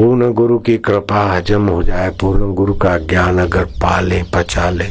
पूर्ण गुरु की कृपा हजम हो जाए, पूर्ण गुरु का ज्ञान अगर पाले पचा ले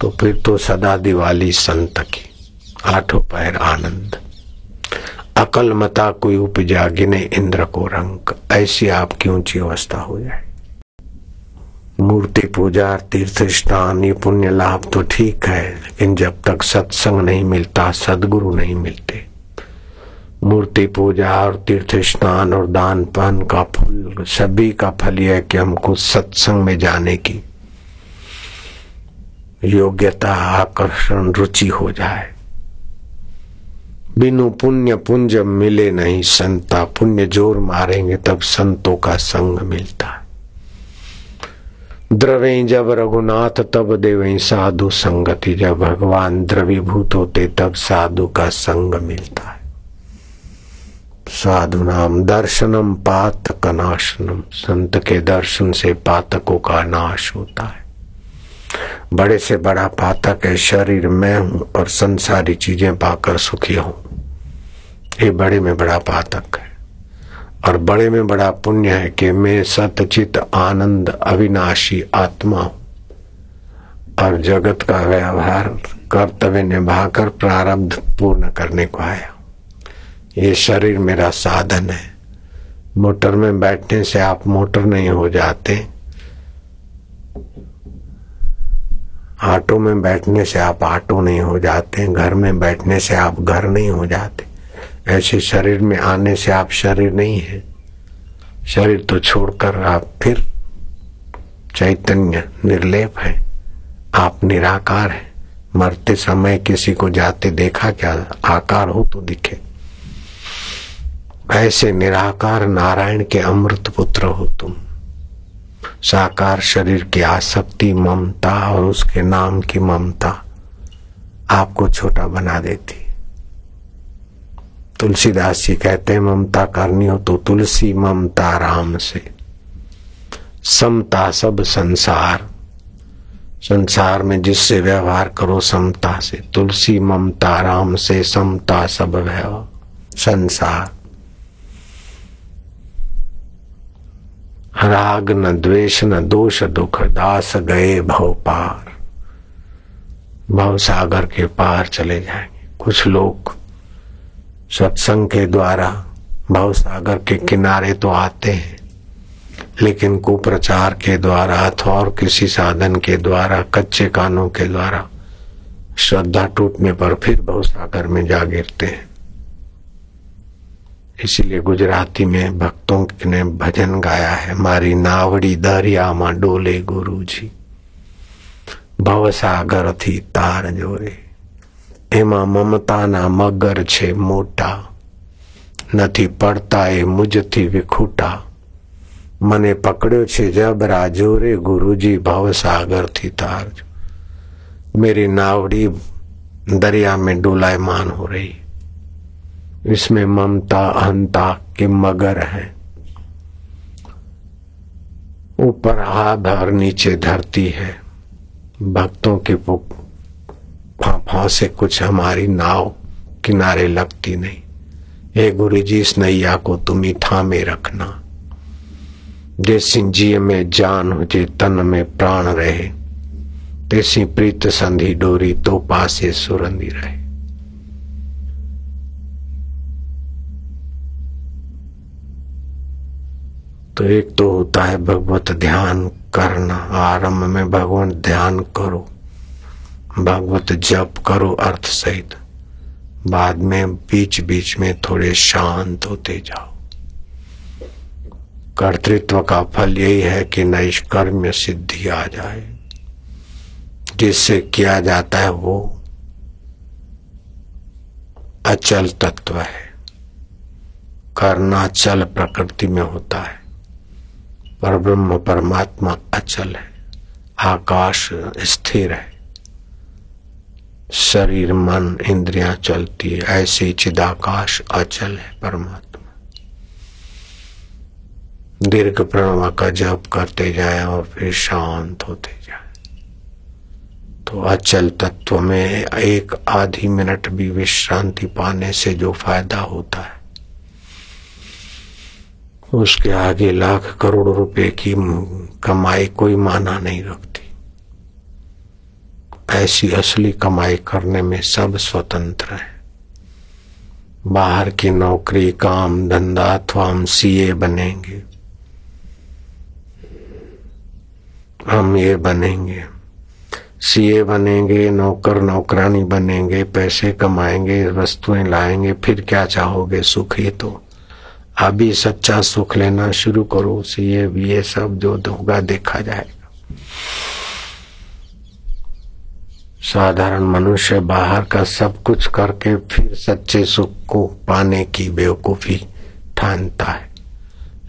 तो फिर तो सदा दिवाली संत की। आठों पैर आनंद। अकल मता कोई उपजा गिने इंद्र को रंग। ऐसी आपकी ऊँची अवस्था हो जाए। मूर्ति पूजा, तीर्थ स्नान ये पुण्य लाभ तो ठीक है, लेकिन जब तक सत्संग नहीं मिलता, सदगुरु नहीं मिलते मूर्ति पूजा और तीर्थ स्नान और दान पान का फल, सभी का फल यह कि हमको सत्संग में जाने की योग्यता, आकर्षण, रुचि हो जाए। बिनु पुण्य पुंज मिले नहीं संता। पुण्य ज़ोर मारेंगे तब संतों का संग मिलता। है द्रवे जब रघुनाथ, तब देवे साधु संगति। जब भगवान द्रवीभूत होते, तब साधु का संग मिलता। है साधु नाम दर्शनम पातक नाशनम संत के दर्शन से पातकों का नाश होता है। बड़े से बड़ा पातक है, शरीर मैं हूँ और संसारी चीज़ें पाकर सुखी हूँ। ये बड़े में बड़ा पातक है। और बड़े में बड़ा पुण्य है कि मैं सतचित आनंद अविनाशी आत्मा हूँ। और जगत का व्यवहार कर्तव्य निभाकर प्रारब्ध पूर्ण करने को आया ये शरीर मेरा साधन है। मोटर में बैठने से आप मोटर नहीं हो जाते। ऑटो में बैठने से आप ऑटो नहीं हो जाते। घर में बैठने से आप घर नहीं हो जाते। ऐसे शरीर में आने से आप शरीर नहीं है। शरीर तो छोड़कर आप फिर चैतन्य निर्लेप है। आप निराकार है। मरते समय किसी को जाते देखा क्या आकार हो तो दिखे। ऐसे निराकार नारायण के अमृत पुत्र हो तुम। साकार शरीर की आसक्ति, ममता और उसके नाम की ममता आपको छोटा बना देती। तुलसीदास जी कहते हैं, ममता करनी हो तो तुलसी, ममता राम से। समता सब संसार। संसार में जिससे व्यवहार करो, समता से। तुलसी, ममता राम से, समता सब व्यवहार संसार। राग न द्वेष न दोष दुख, दास गए भव पार। भव सागर के पार चले जाएँगे। कुछ लोग सत्संग के द्वारा भव सागर के किनारे तो आते हैं, लेकिन कुप्रचार के द्वारा अथवा और किसी साधन के द्वारा, कच्चे कानों के द्वारा श्रद्धा टूटने पर फिर भव सागर में जा गिरते हैं। इसीलिए गुजराती में भक्तों ने भजन गाया है मारी नावड़ी दरिया मा डोले गुरु जी भव सागर थी तार जोरे એમાં મમતાના મગર છે મોટા નથી પડતા એ મુજથી વિખૂટા મને પકડ્યો છે જબરા જોરે गुरुजी भव सागर थी तार मेरी नावड़ी दरिया में डोलायमान हो रही इसमें ममता अहंता के मगर है। ऊपर आध और नीचे धरती है। भक्तों के फाफा से कुछ हमारी नाव किनारे लगती नहीं। हे गुरु जी इस नैया को तुम ही थामे रखना। जैसी जी में जान हो जे तन में प्राण रहे। तैसी प्रीत संधि डोरी तो पासे सुरंदी रहे। तो एक तो होता है भगवत ध्यान करना, आरंभ में भगवत ध्यान करो, भगवत जप करो अर्थ सहित। बाद में बीच बीच में थोड़े शांत होते जाओ। कर्तृत्व का फल यही है कि नैष्कर्म्य सिद्धि आ जाए। जिससे किया जाता है वो अचल तत्व है। करना चल प्रकृति में होता है। पर ब्रह्म परमात्मा अचल है, आकाश स्थिर है। शरीर, मन, इंद्रियाँ चलती है, ऐसे चिदाकाश अचल है परमात्मा। दीर्घ प्रणवा का जप करते जाए और फिर शांत होते जाए। तो अचल तत्व में एक आधी मिनट भी विश्रांति पाने से जो फ़ायदा होता है उसके आगे लाख करोड़ रुपए की कमाई कोई माना नहीं रखती। ऐसी असली कमाई करने में सब स्वतंत्र है। बाहर की नौकरी, काम, धंधा अथवा हम सीए बनेंगे। हम ये बनेंगे। सीए बनेंगे, नौकर, नौकरानी बनेंगे, पैसे कमाएँगे, वस्तुएँ लाएँगे, फिर क्या चाहोगे? सुख तो। अभी सच्चा सुख लेना शुरू करो सीए ये सब जो होगा देखा जाएगा। साधारण मनुष्य बाहर का सब कुछ करके फिर सच्चे सुख को पाने की बेवकूफ़ी ठानता है।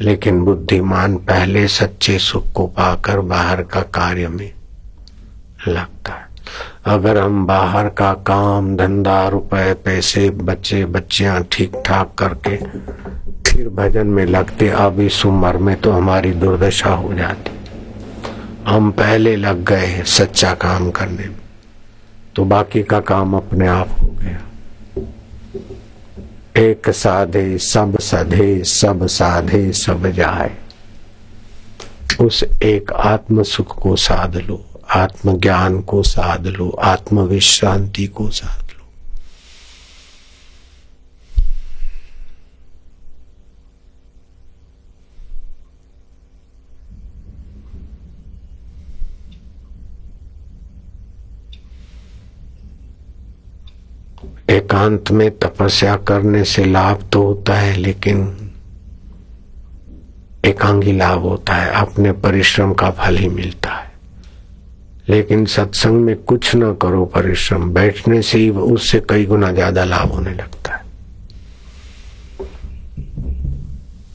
लेकिन बुद्धिमान पहले सच्चे सुख को पाकर बाहर का कार्य में लगता है। अगर हम बाहर का काम, धंधा, रुपए, पैसे, बच्चे, बच्चियाँ ठीक ठाक करके फिर भजन में लगते, अब इस उम्र में तो हमारी दुर्दशा हो जाती। हम पहले लग गए सच्चा काम करने में। तो बाकी का काम अपने आप हो गया। एक साधे, सब सधे, सब साधे, सब जाए। उस एक आत्म सुख को साध लो आत्म ज्ञान को साध लो आत्म विश्रांति को साध एकांत में तपस्या करने से लाभ तो होता है, लेकिन एकांगी लाभ होता है। अपने परिश्रम का फल ही मिलता है। लेकिन सत्संग में कुछ न करो परिश्रम। बैठने से ही उससे कई गुना ज़्यादा लाभ होने लगता है।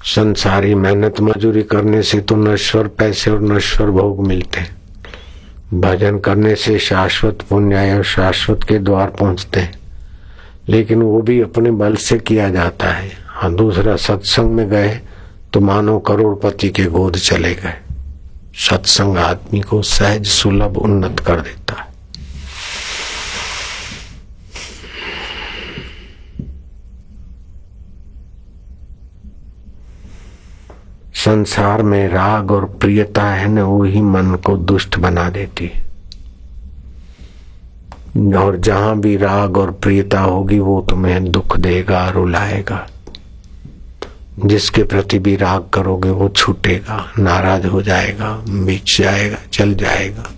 संसारी मेहनत मजूरी करने से तो नश्वर पैसे और नश्वर भोग मिलते हैं। भजन करने से शाश्वत पुण्य और शाश्वत के द्वार पहुँचते हैं। लेकिन वो भी अपने बल से किया जाता है। हाँ दूसरा, सत्संग में गए तो मानो करोड़पति के गोद चले गए। सत्संग आदमी को सहज सुलभ उन्नत कर देता है। संसार में राग और प्रियता है न वही मन को दुष्ट बना देती है। और जहाँ भी राग और प्रियता होगी, वो तुम्हें दुख देगा रुलाएगा जिसके प्रति भी राग करोगे, वो छूटेगा, नाराज़ हो जाएगा बीच जाएगा, चल जाएगा।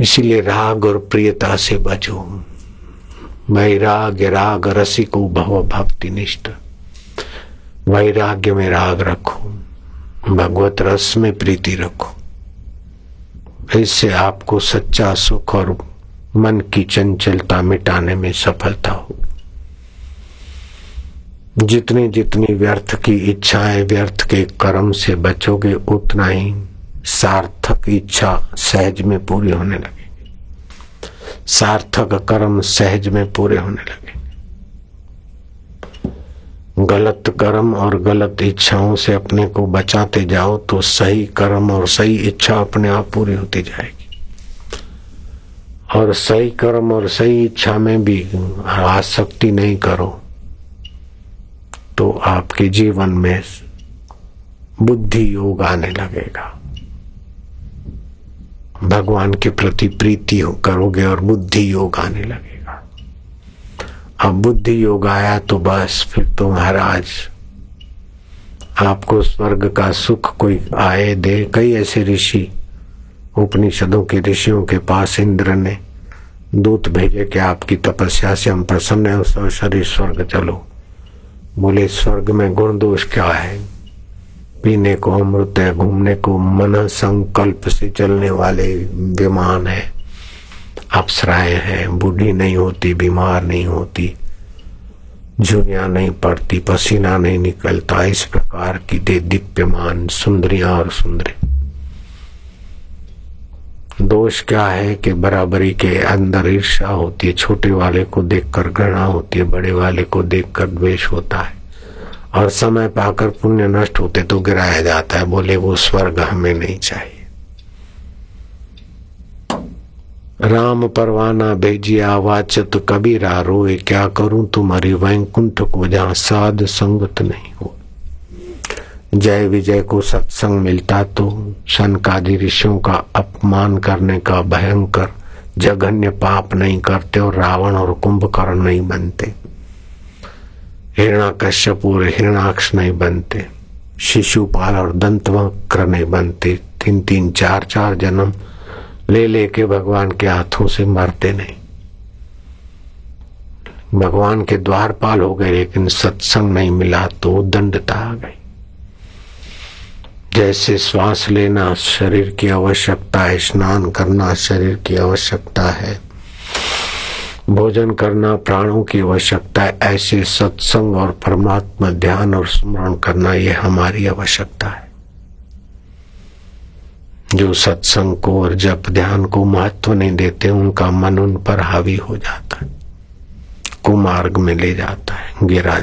इसीलिए राग और प्रियता से बचो। वैराग्य, राग रसिको भव भक्ति निष्ठ। वैराग्य में राग रखो। भगवत रस में प्रीति रखो। इससे आपको सच्चा सुख और मन की चंचलता मिटाने में सफलता होगी जितनी जितनी व्यर्थ की इच्छाएँ व्यर्थ के कर्म से बचोगे, उतना ही सार्थक इच्छा सहज में पूरी होने लगेगी। सार्थक कर्म सहज में पूरे होने लगे गलत कर्म और गलत इच्छाओं से अपने को बचाते जाओ तो सही कर्म और सही इच्छा अपने आप पूरी होती जाएगी। और सही कर्म और सही इच्छा में भी आसक्ति नहीं करो तो आपके जीवन में बुद्धि योग आने लगेगा। भगवान के प्रति प्रीति करोगे और बुद्धि योग आने लगेगा। अब बुद्धि योग आया तो बस, फिर तो महाराज आपको स्वर्ग का सुख कोई आए दे। कई ऐसे ऋषि, उपनिषदों के ऋषियों के पास इंद्र ने दूत भेजे कि आपकी तपस्या से हम प्रसन्न है, उस शरीर स्वर्ग चलो। बोले, स्वर्ग में गुण दोष क्या है? पीने को अमृत है, घूमने को मन संकल्प से चलने वाले विमान है। अप्सराएँ हैं, बूढ़ी नहीं होती, बीमार नहीं होती झुनिया नहीं पड़ती, पसीना नहीं निकलता, इस प्रकार की दे दिव्यमान सुंदरिया और सुंदरी। दोष क्या है कि बराबरी के अंदर ईर्षा होती है, छोटे वाले को देखकर घृणा होती है, बड़े वाले को देखकर द्वेष होता है, और समय पाकर पुण्य नष्ट होते तो गिराया जाता है, बोले वो स्वर्ग हमें नहीं चाहिए। राम परवाना भेजिया वाचत कबीरा रोए। क्या करूँ तुम्हारी वैकुंठ को, जहाँ साध संगत नहीं हो? जय विजय को सत्संग मिलता तो सनकादि ऋषियों का अपमान करने का भयंकर जघन्य पाप नहीं करते और रावण और कुंभकर्ण नहीं बनते। हिरणा कश्यप और हिरणाक्ष नहीं बनते। शिशुपाल और दंतवक्र नहीं बनते। तीन तीन चार चार जन्म ले लेके भगवान के हाथों से मरते नहीं। भगवान के द्वारपाल हो गए, लेकिन सत्संग नहीं मिला तो दंडता आ गई। जैसे श्वास लेना शरीर की आवश्यकता है, स्नान करना शरीर की आवश्यकता है, भोजन करना प्राणों की आवश्यकता है, ऐसे सत्संग और परमात्मा ध्यान और स्मरण करना ये हमारी आवश्यकता है। जो सत्संग को और जप ध्यान को महत्व नहीं देते, उनका मन उन पर हावी हो जाता है। कुमार्ग में ले जाता है, गिरा